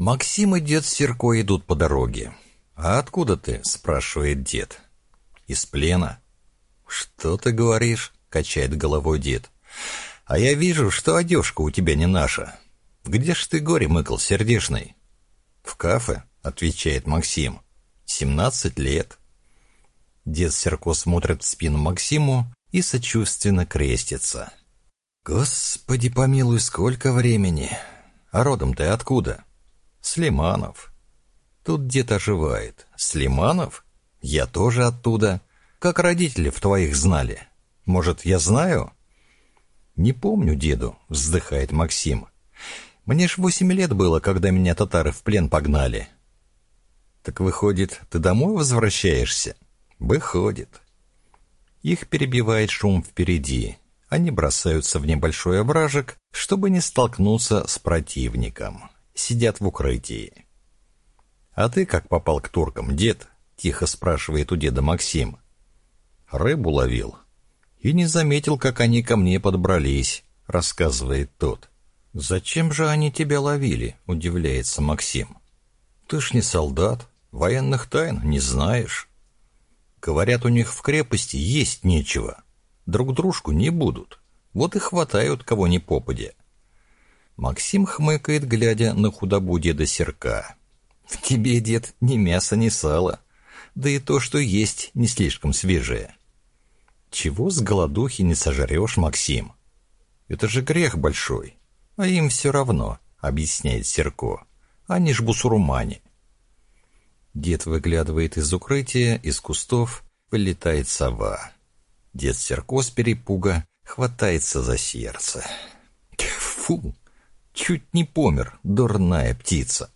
Максим и дед Серко идут по дороге. «А откуда ты?» — спрашивает дед. «Из плена». «Что ты говоришь?» — качает головой дед. «А я вижу, что одежка у тебя не наша. Где ж ты горе мыкал, сердешный?» «В кафе», — отвечает Максим. «Семнадцать лет». Дед Серко смотрит в спину Максиму и сочувственно крестится. «Господи помилуй, сколько времени! А родом ты откуда?» «Слиманов». Тут дед оживает. «Слиманов? Я тоже оттуда. Как родители в твоих знали? Может, я знаю?» «Не помню деду», — вздыхает Максим. «Мне ж восемь лет было, когда меня татары в плен погнали». «Так выходит, ты домой возвращаешься?» «Выходит». Их перебивает шум впереди. Они бросаются в небольшой овражек, чтобы не столкнуться с противником. Сидят в укрытии. «А ты как попал к туркам, дед?» — тихо спрашивает у деда Максим. «Рыбу ловил. И не заметил, как они ко мне подбрались», — рассказывает тот. «Зачем же они тебя ловили?» — удивляется Максим. «Ты ж не солдат, военных тайн не знаешь. Говорят, у них в крепости есть нечего» друг дружку не будут. Вот и хватают кого ни попадя. Максим хмыкает, глядя на худобу деда Серка. «В тебе, дед, ни мясо, ни сало. Да и то, что есть, не слишком свежее. Чего с голодухи не сожрешь, Максим? Это же грех большой. А им все равно, объясняет Серко. Они ж бусурумане. Дед выглядывает из укрытия, из кустов, вылетает сова. Дед Серко с перепуга хватается за сердце. Фу, чуть не помер, дурная птица.